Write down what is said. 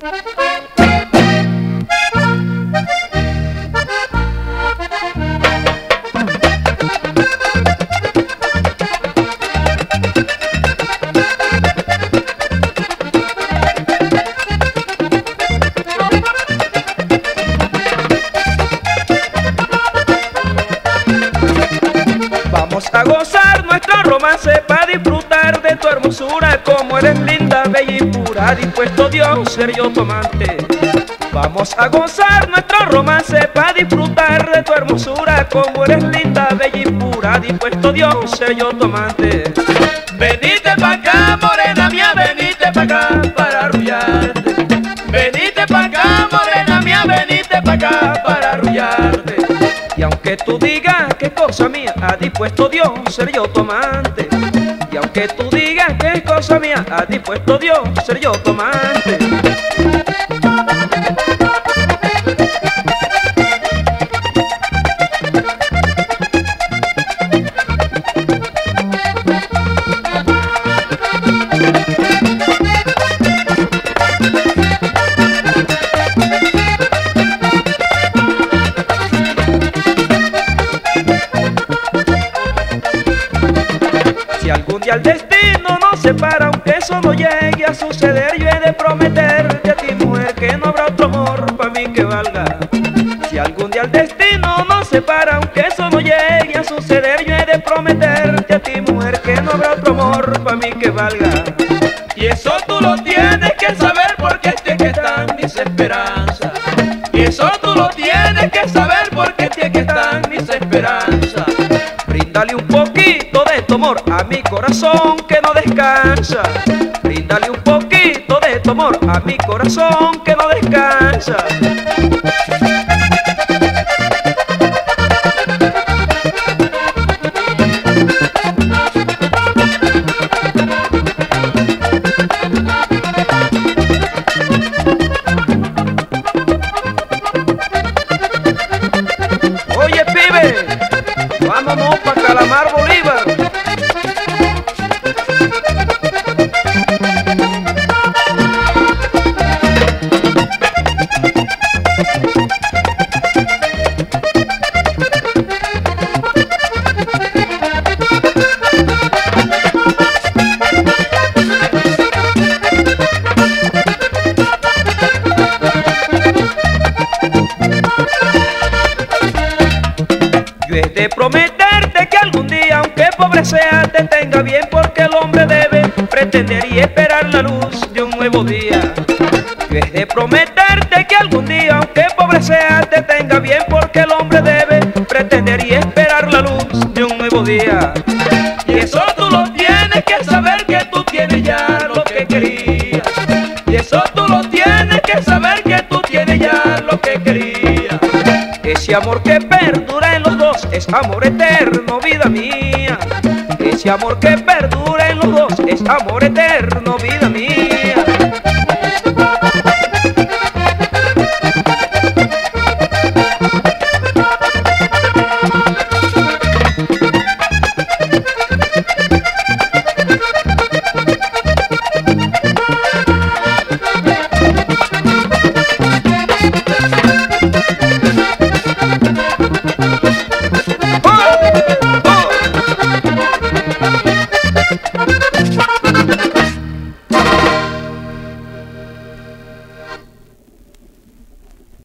Vamos a gozar nuestro romance para disfrutar de tu hermosura como eres linda, bella pura, dispuesto Dios ser yo tu amante. Vamos a gozar nuestro romance para disfrutar de tu hermosura como eres linda, bella y pura, dispuesto Dios ser yo tu amante. Venite pa' acá, morena mía, venite pa' acá para arrullarte. Venite pa' acá, morena mía, venite pa' acá para arrullarte. Y aunque tú digas que cosa mía ha dispuesto Dios ser yo tu amante. Aunque tú digas que es cosa mía ha dispuesto Dios ser yo tu amante. Algún día el destino nos separa, aunque eso no llegue a suceder, yo he de prometerte a ti, mujer, que no habrá otro amor para mí que valga. Si algún día el destino nos separa, aunque eso no llegue a suceder, yo he de prometerte a ti, mujer, que no habrá otro amor para mí que valga. Y eso tú lo tienes que saber porque tienes que están mis esperanzas. Y eso tú lo tienes que saber porque tienes que están mis esperanzas. Bríndale un poquito tu amor a mi corazón que no descansa. Bríndale un poquito de tu amor a mi corazón que no descansa. Oye, pibe, vámonos para Calamar Bolívar. De prometerte que algún día, aunque pobre sea, te tenga bien, porque el hombre debe pretender y esperar la luz de un nuevo día. He de prometerte que algún día, aunque pobre sea, te tenga bien, porque el hombre debe pretender y esperar la luz de un nuevo día. Y eso tú lo tienes que saber que tú tienes ya lo que querías. Y eso tú lo tienes que saber que tú tienes ya lo que querías. Ese amor que perdura en es amor eterno, vida mía. Ese amor que perdura en los dos es amor eterno,